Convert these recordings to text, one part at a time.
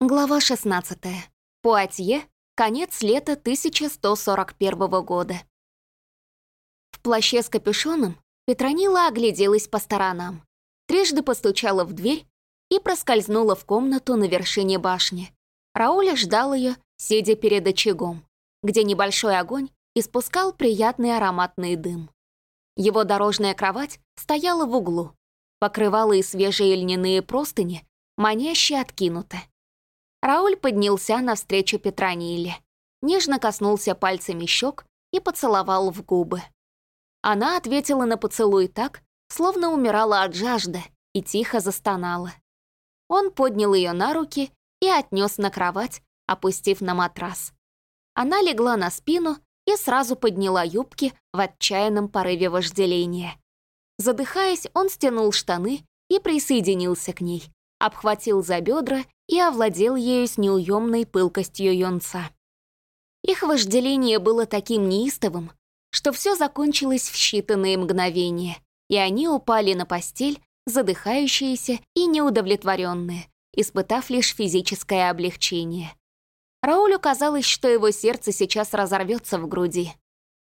Глава 16. Пуатье. Конец лета 1141 года. В плаще с капюшоном Петронила огляделась по сторонам, трижды постучала в дверь и проскользнула в комнату на вершине башни. Рауля ждал ее, сидя перед очагом, где небольшой огонь испускал приятный ароматный дым. Его дорожная кровать стояла в углу, покрывала и свежие льняные простыни, маняще откинуты. Рауль поднялся навстречу Петрониле, нежно коснулся пальцами щек и поцеловал в губы. Она ответила на поцелуй так, словно умирала от жажды, и тихо застонала. Он поднял ее на руки и отнес на кровать, опустив на матрас. Она легла на спину и сразу подняла юбки в отчаянном порыве вожделения. Задыхаясь, он стянул штаны и присоединился к ней, обхватил за бедра и овладел ею с неуемной пылкостью юнца. Их вожделение было таким неистовым, что все закончилось в считанные мгновения, и они упали на постель, задыхающиеся и неудовлетворенные, испытав лишь физическое облегчение. Раулю казалось, что его сердце сейчас разорвется в груди.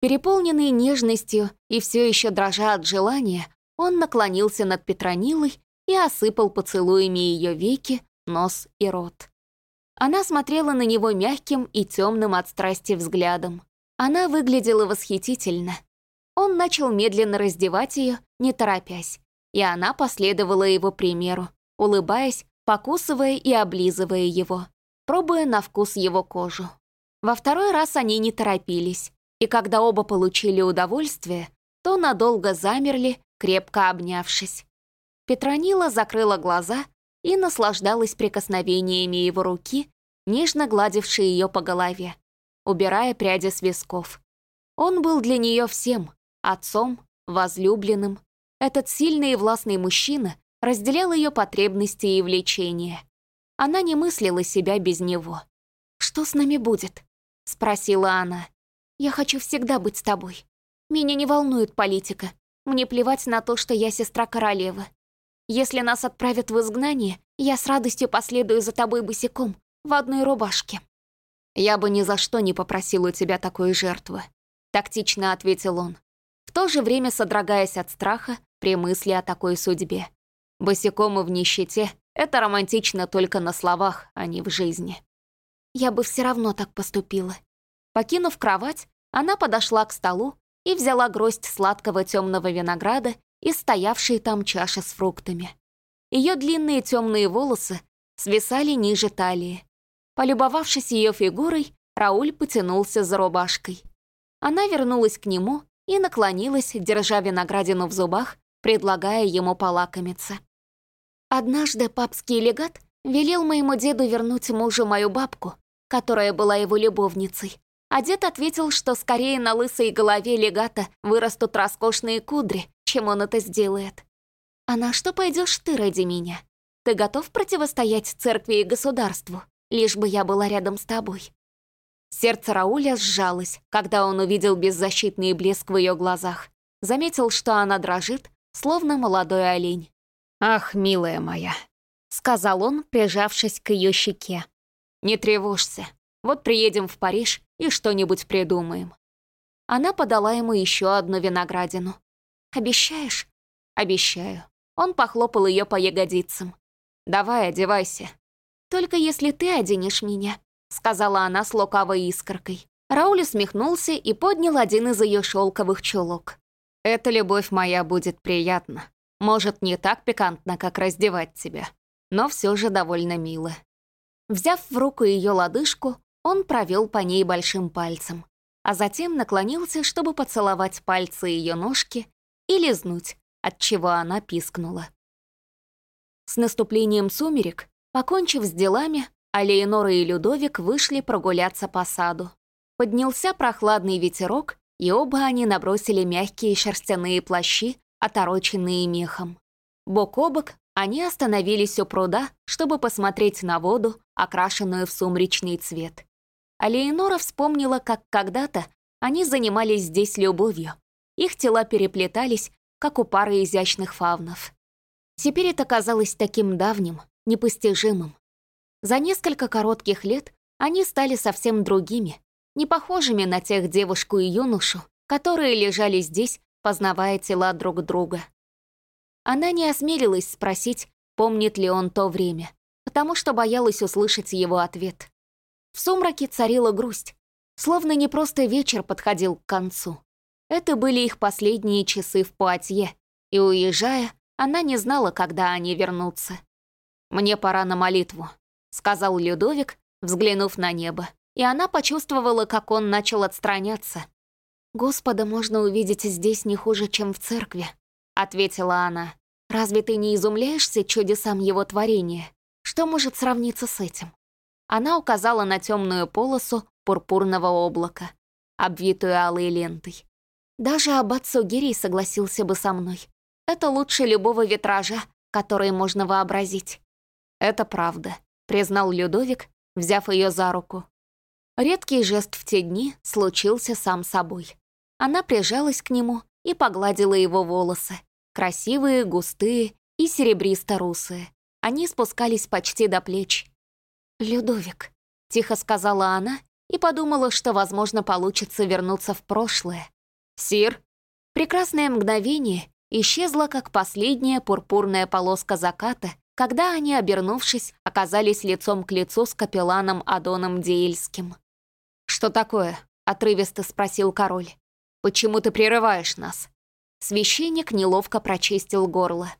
Переполненный нежностью и все еще дрожа от желания, он наклонился над Петронилой и осыпал поцелуями ее веки, нос и рот. Она смотрела на него мягким и темным от страсти взглядом. Она выглядела восхитительно. Он начал медленно раздевать ее, не торопясь, и она последовала его примеру, улыбаясь, покусывая и облизывая его, пробуя на вкус его кожу. Во второй раз они не торопились, и когда оба получили удовольствие, то надолго замерли, крепко обнявшись. Петронила закрыла глаза и наслаждалась прикосновениями его руки, нежно гладившей ее по голове, убирая пряди с висков. Он был для нее всем — отцом, возлюбленным. Этот сильный и властный мужчина разделял ее потребности и влечения. Она не мыслила себя без него. «Что с нами будет?» — спросила она. «Я хочу всегда быть с тобой. Меня не волнует политика. Мне плевать на то, что я сестра королевы. Если нас отправят в изгнание, я с радостью последую за тобой босиком, в одной рубашке». «Я бы ни за что не попросил у тебя такой жертвы», — тактично ответил он, в то же время содрогаясь от страха при мысли о такой судьбе. Босиком и в нищете — это романтично только на словах, а не в жизни. Я бы все равно так поступила. Покинув кровать, она подошла к столу и взяла гроздь сладкого темного винограда и стоявшей там чаши с фруктами. Ее длинные темные волосы свисали ниже талии. Полюбовавшись ее фигурой, Рауль потянулся за рубашкой. Она вернулась к нему и наклонилась, держа виноградину в зубах, предлагая ему полакомиться. Однажды папский легат велел моему деду вернуть мужу мою бабку, которая была его любовницей. А дед ответил, что скорее на лысой голове легата вырастут роскошные кудри, чем он это сделает. А на что пойдешь ты ради меня? Ты готов противостоять церкви и государству, лишь бы я была рядом с тобой?» Сердце Рауля сжалось, когда он увидел беззащитный блеск в ее глазах. Заметил, что она дрожит, словно молодой олень. «Ах, милая моя», — сказал он, прижавшись к ее щеке. «Не тревожься. Вот приедем в Париж и что-нибудь придумаем». Она подала ему еще одну виноградину. «Обещаешь?» «Обещаю». Он похлопал ее по ягодицам. «Давай, одевайся». «Только если ты оденешь меня», — сказала она с лукавой искоркой. Рауль усмехнулся и поднял один из ее шелковых чулок. «Эта любовь моя будет приятна. Может, не так пикантно, как раздевать тебя, но все же довольно мило». Взяв в руку ее лодыжку, он провел по ней большим пальцем, а затем наклонился, чтобы поцеловать пальцы ее ножки и лизнуть, от чего она пискнула. С наступлением сумерек, покончив с делами, Алеонора и Людовик вышли прогуляться по саду. Поднялся прохладный ветерок, и оба они набросили мягкие шерстяные плащи, отороченные мехом. Бок о бок они остановились у пруда, чтобы посмотреть на воду, окрашенную в сумречный цвет. Алеонора вспомнила, как когда-то они занимались здесь любовью, их тела переплетались, как у пары изящных фавнов. Теперь это казалось таким давним, непостижимым. За несколько коротких лет они стали совсем другими, не похожими на тех девушку и юношу, которые лежали здесь, познавая тела друг друга. Она не осмелилась спросить, помнит ли он то время, потому что боялась услышать его ответ. В сумраке царила грусть, словно не просто вечер подходил к концу. Это были их последние часы в Пуатье, и, уезжая, она не знала, когда они вернутся. «Мне пора на молитву», — сказал Людовик, взглянув на небо, и она почувствовала, как он начал отстраняться. «Господа можно увидеть здесь не хуже, чем в церкви», — ответила она. «Разве ты не изумляешься чудесам его творения? Что может сравниться с этим?» Она указала на темную полосу пурпурного облака, обвитую алой лентой. Даже аббат Сугирий согласился бы со мной. Это лучше любого витража, который можно вообразить. «Это правда», — признал Людовик, взяв ее за руку. Редкий жест в те дни случился сам собой. Она прижалась к нему и погладила его волосы. Красивые, густые и серебристо-русые. Они спускались почти до плеч. «Людовик», — тихо сказала она и подумала, что, возможно, получится вернуться в прошлое. «Сир?» Прекрасное мгновение исчезло, как последняя пурпурная полоска заката, когда они, обернувшись, оказались лицом к лицу с капелланом Адоном Деильским. «Что такое?» — отрывисто спросил король. «Почему ты прерываешь нас?» Священник неловко прочистил горло.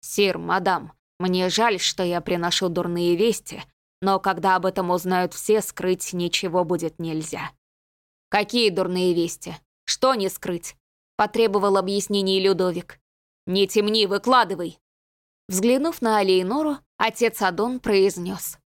«Сир, мадам, мне жаль, что я приношу дурные вести, но когда об этом узнают все, скрыть ничего будет нельзя». «Какие дурные вести? Что не скрыть?» — потребовал объяснений Людовик. «Не темни, выкладывай!» Взглянув на Алиенору, отец Адон произнес.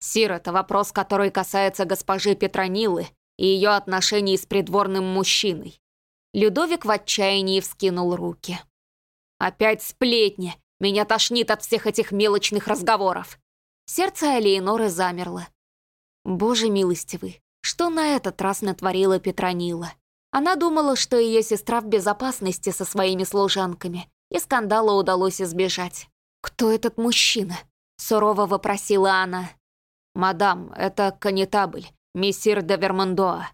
«Сир, это вопрос, который касается госпожи Петронилы и ее отношений с придворным мужчиной». Людовик в отчаянии вскинул руки. «Опять сплетни! Меня тошнит от всех этих мелочных разговоров!» Сердце Алиеноры замерло. «Боже милостивый, что на этот раз натворила Петронила?» Она думала, что ее сестра в безопасности со своими служанками, и скандала удалось избежать. «Кто этот мужчина?» — сурово вопросила она. «Мадам, это конетабль, мессир де Вермондоа».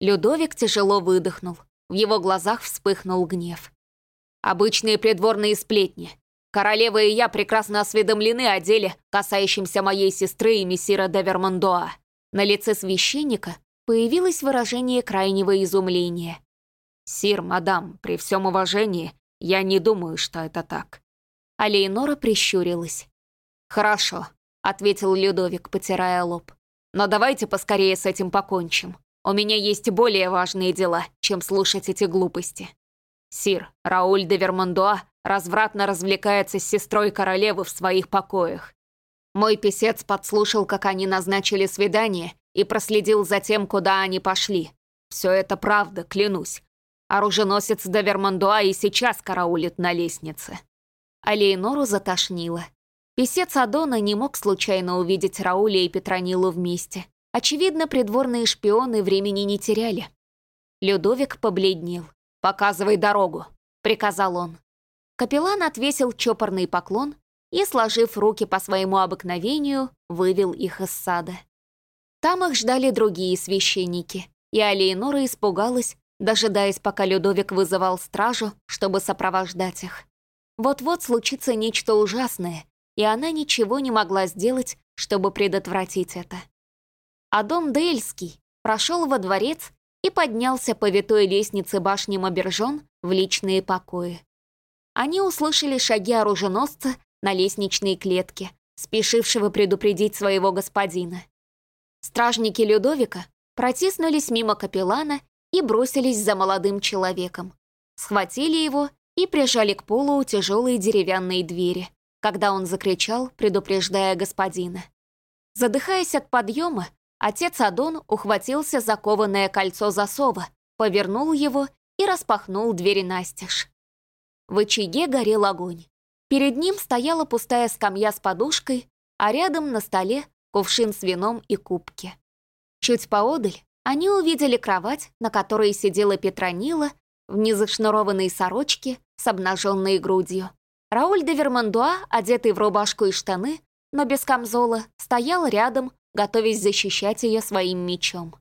Людовик тяжело выдохнул. В его глазах вспыхнул гнев. «Обычные придворные сплетни. Королева и я прекрасно осведомлены о деле, касающемся моей сестры и мессира де Вермондоа». На лице священника появилось выражение крайнего изумления. «Сир, мадам, при всем уважении, я не думаю, что это так». А Лейнора прищурилась. «Хорошо», — ответил Людовик, потирая лоб. «Но давайте поскорее с этим покончим. У меня есть более важные дела, чем слушать эти глупости». Сир, Рауль де Вермондуа развратно развлекается с сестрой королевы в своих покоях. Мой писец подслушал, как они назначили свидание, и проследил за тем, куда они пошли. Все это правда, клянусь. Оруженосец де Вермондуа и сейчас караулит на лестнице. А Лейнору затошнило. Песец Адона не мог случайно увидеть Рауля и Петронилу вместе. Очевидно, придворные шпионы времени не теряли. Людовик побледнел. «Показывай дорогу», — приказал он. Капеллан отвесил чопорный поклон и, сложив руки по своему обыкновению, вывел их из сада. Там их ждали другие священники, и Алиенора испугалась, дожидаясь, пока Людовик вызывал стражу, чтобы сопровождать их. Вот-вот случится нечто ужасное, и она ничего не могла сделать, чтобы предотвратить это. Адон Дейльский прошел во дворец и поднялся по витой лестнице башни Мабержон в личные покои. Они услышали шаги оруженосца на лестничной клетке, спешившего предупредить своего господина. Стражники Людовика протиснулись мимо капеллана и бросились за молодым человеком. Схватили его и прижали к полу у тяжелой деревянной двери, когда он закричал, предупреждая господина. Задыхаясь от подъема, отец Адон ухватился за кованое кольцо засова, повернул его и распахнул двери настежь. В очаге горел огонь. Перед ним стояла пустая скамья с подушкой, а рядом на столе кувшин с вином и кубки. Чуть поодаль они увидели кровать, на которой сидела Петронила в незашнурованной сорочке с обнаженной грудью. Рауль де Вермандуа, одетый в рубашку и штаны, но без камзола, стоял рядом, готовясь защищать ее своим мечом.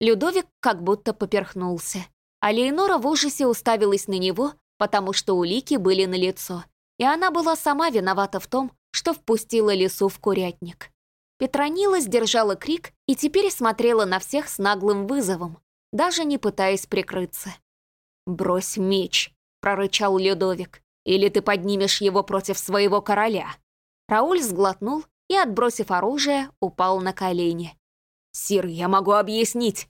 Людовик как будто поперхнулся, а Лейнора в ужасе уставилась на него, потому что улики были налицо, и она была сама виновата в том, что впустила лису в курятник. Петронила сдержала крик и теперь смотрела на всех с наглым вызовом, даже не пытаясь прикрыться. «Брось меч», — прорычал Людовик, «или ты поднимешь его против своего короля». Рауль сглотнул и, отбросив оружие, упал на колени. «Сир, я могу объяснить!»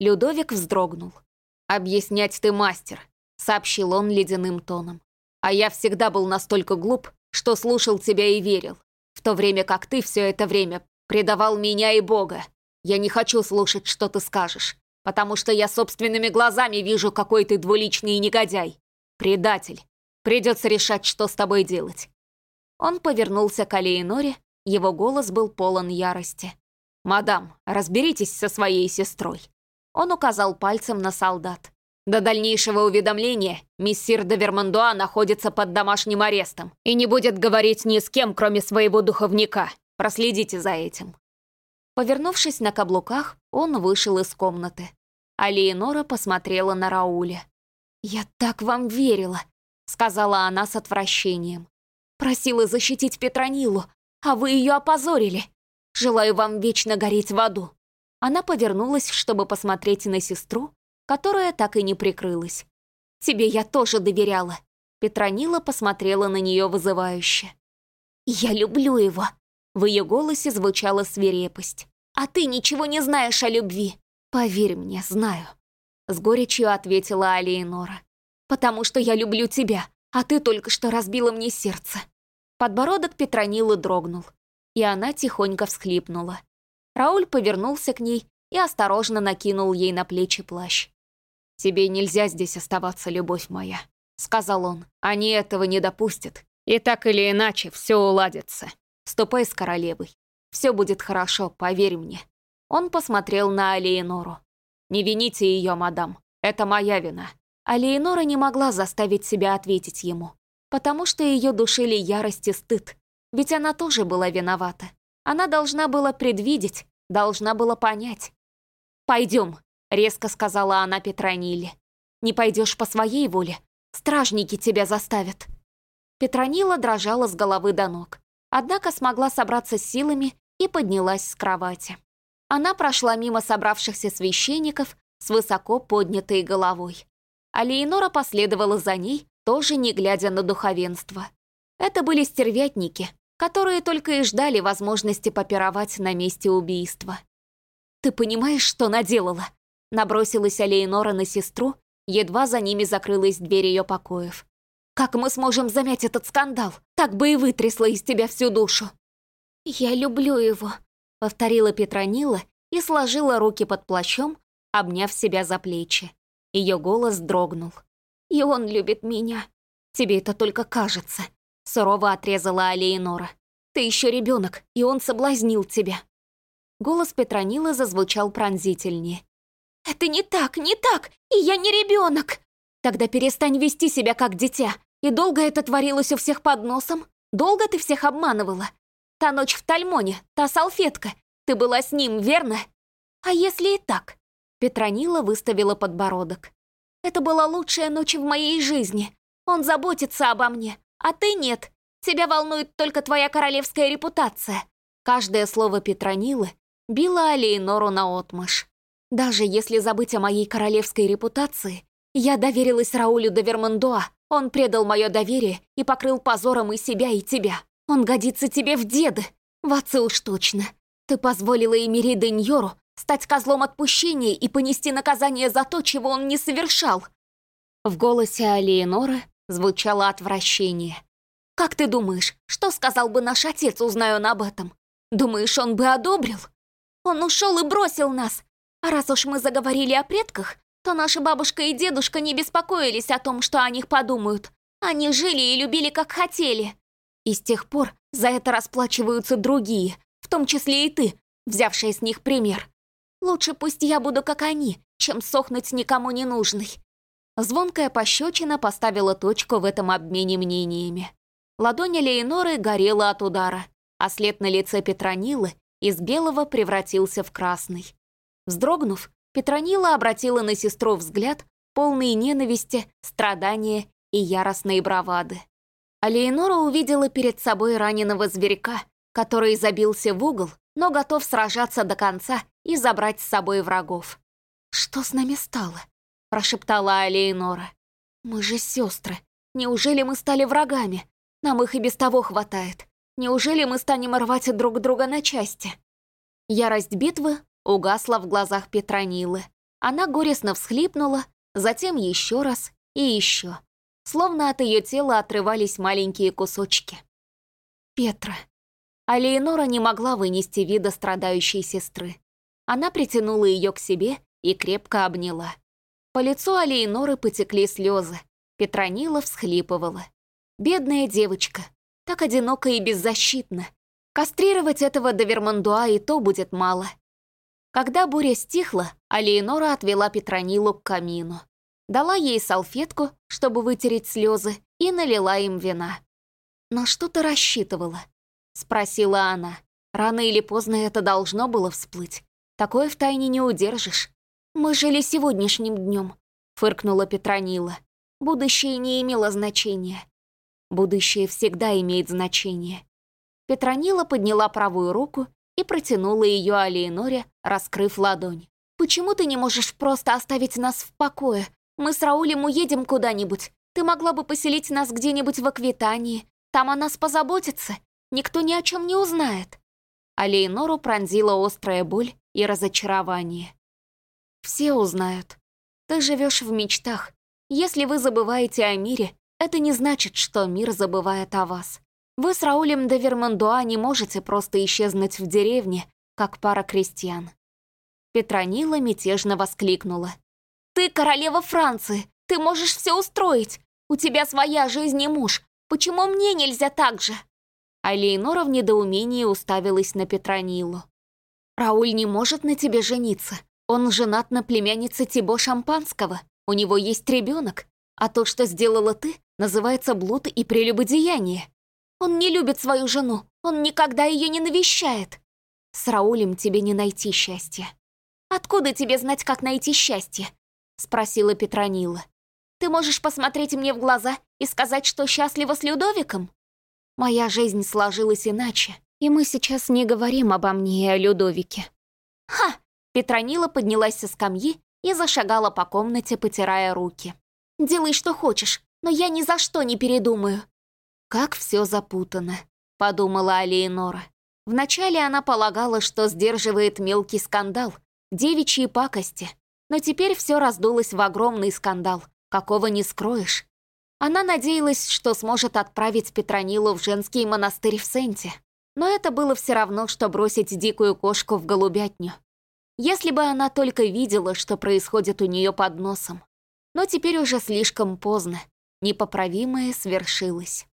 Людовик вздрогнул. «Объяснять ты мастер», — сообщил он ледяным тоном. «А я всегда был настолько глуп, что слушал тебя и верил то время как ты все это время предавал меня и Бога. Я не хочу слушать, что ты скажешь, потому что я собственными глазами вижу, какой ты двуличный негодяй. Предатель. Придется решать, что с тобой делать». Он повернулся к Алиеноре, его голос был полон ярости. «Мадам, разберитесь со своей сестрой». Он указал пальцем на солдат. До дальнейшего уведомления миссир де Вермандуа находится под домашним арестом и не будет говорить ни с кем, кроме своего духовника. Проследите за этим». Повернувшись на каблуках, он вышел из комнаты. А Леонора посмотрела на Рауля. «Я так вам верила», — сказала она с отвращением. «Просила защитить Петронилу, а вы ее опозорили. Желаю вам вечно гореть в аду». Она повернулась, чтобы посмотреть на сестру, которая так и не прикрылась. «Тебе я тоже доверяла». Петронила посмотрела на нее вызывающе. «Я люблю его». В ее голосе звучала свирепость. «А ты ничего не знаешь о любви». «Поверь мне, знаю», — с горечью ответила Алиенора. «Потому что я люблю тебя, а ты только что разбила мне сердце». Подбородок Петронилы дрогнул, и она тихонько всхлипнула. Рауль повернулся к ней и осторожно накинул ей на плечи плащ. «Тебе нельзя здесь оставаться, любовь моя», — сказал он. «Они этого не допустят. И так или иначе все уладится. Ступай с королевой. Все будет хорошо, поверь мне». Он посмотрел на Алиенору. «Не вините ее, мадам. Это моя вина». Алиенора не могла заставить себя ответить ему, потому что ее душили ярость и стыд. Ведь она тоже была виновата. Она должна была предвидеть, должна была понять. «Пойдем», — резко сказала она Петрониле. «Не пойдешь по своей воле. Стражники тебя заставят». Петронила дрожала с головы до ног, однако смогла собраться с силами и поднялась с кровати. Она прошла мимо собравшихся священников с высоко поднятой головой. А Леонора последовала за ней, тоже не глядя на духовенство. Это были стервятники, которые только и ждали возможности попировать на месте убийства. «Ты понимаешь, что наделала?» Набросилась Алейнора на сестру, едва за ними закрылась дверь ее покоев. «Как мы сможем замять этот скандал? Так бы и вытрясла из тебя всю душу!» «Я люблю его», — повторила Петронила и сложила руки под плащом, обняв себя за плечи. Ее голос дрогнул. «И он любит меня. Тебе это только кажется», — сурово отрезала Алейнора. «Ты еще ребенок, и он соблазнил тебя». Голос Петронилы зазвучал пронзительнее. «Это не так, не так, и я не ребенок!» «Тогда перестань вести себя как дитя. И долго это творилось у всех под носом? Долго ты всех обманывала? Та ночь в Тальмоне, та салфетка. Ты была с ним, верно? А если и так?» Петронила выставила подбородок. «Это была лучшая ночь в моей жизни. Он заботится обо мне, а ты нет. Тебя волнует только твоя королевская репутация». Каждое слово Петронилы било Алейнору наотмашь. Даже если забыть о моей королевской репутации, я доверилась Раулю де Вермандуа. Он предал мое доверие и покрыл позором и себя, и тебя. Он годится тебе в деды. В отцы уж точно. Ты позволила Эмири Деньору стать козлом отпущения и понести наказание за то, чего он не совершал. В голосе Алиеноры звучало отвращение. «Как ты думаешь, что сказал бы наш отец, узная он об этом? Думаешь, он бы одобрил? Он ушел и бросил нас, раз уж мы заговорили о предках, то наша бабушка и дедушка не беспокоились о том, что о них подумают. Они жили и любили, как хотели. И с тех пор за это расплачиваются другие, в том числе и ты, взявшая с них пример. Лучше пусть я буду как они, чем сохнуть никому не нужной. Звонкая пощечина поставила точку в этом обмене мнениями. Ладонь Леоноры горела от удара. а след на лице Петронилы из белого превратился в красный. Вздрогнув, Петронила обратила на сестру взгляд, полный ненависти, страдания и яростной бравады. А увидела перед собой раненого зверька, который забился в угол, но готов сражаться до конца и забрать с собой врагов. «Что с нами стало?» – прошептала Алеинора. «Мы же сестры. Неужели мы стали врагами? Нам их и без того хватает. Неужели мы станем рвать друг друга на части?» Ярость битвы угасла в глазах Петронилы. Она горестно всхлипнула, затем еще раз и еще. Словно от ее тела отрывались маленькие кусочки. Петра. А Леонора не могла вынести вида страдающей сестры. Она притянула ее к себе и крепко обняла. По лицу Алиеноры потекли слезы. Петронила всхлипывала. Бедная девочка, так одинока и беззащитна. Кастрировать этого Довермандуа и то будет мало. Когда буря стихла, Алиенора отвела Петронилу к камину. Дала ей салфетку, чтобы вытереть слезы, и налила им вина. «На что ты рассчитывала?» — спросила она. «Рано или поздно это должно было всплыть. Такое в тайне не удержишь. Мы жили сегодняшним днем», — фыркнула Петронила. «Будущее не имело значения. Будущее всегда имеет значение. Петронила подняла правую руку и протянула ее Алиеноре, раскрыв ладонь. «Почему ты не можешь просто оставить нас в покое? Мы с Раулем уедем куда-нибудь. Ты могла бы поселить нас где-нибудь в Аквитании. Там о нас позаботится. Никто ни о чем не узнает». Алиенору пронзила острая боль и разочарование. «Все узнают. Ты живешь в мечтах. Если вы забываете о мире, это не значит, что мир забывает о вас. Вы с Раулем де Вермандуа не можете просто исчезнуть в деревне, как пара крестьян. Петронила мятежно воскликнула. «Ты королева Франции! Ты можешь все устроить! У тебя своя жизнь и муж! Почему мне нельзя так же?» А Лейнора в недоумении уставилась на Петронилу. «Рауль не может на тебе жениться. Он женат на племяннице Тибо Шампанского. У него есть ребенок. А то, что сделала ты, называется блуд и прелюбодеяние. Он не любит свою жену, он никогда ее не навещает. С Раулем тебе не найти счастья. Откуда тебе знать, как найти счастье? Спросила Петронила. Ты можешь посмотреть мне в глаза и сказать, что счастлива с Людовиком? Моя жизнь сложилась иначе, и мы сейчас не говорим обо мне и о Людовике. Ха! Петронила поднялась со скамьи и зашагала по комнате, потирая руки. «Делай, что хочешь, но я ни за что не передумаю. «Как все запутано», — подумала Алиенора. Вначале она полагала, что сдерживает мелкий скандал, девичьи пакости, но теперь все раздулось в огромный скандал, какого не скроешь. Она надеялась, что сможет отправить Петронилу в женский монастырь в Сенте, но это было все равно, что бросить дикую кошку в голубятню. Если бы она только видела, что происходит у нее под носом. Но теперь уже слишком поздно, непоправимое свершилось.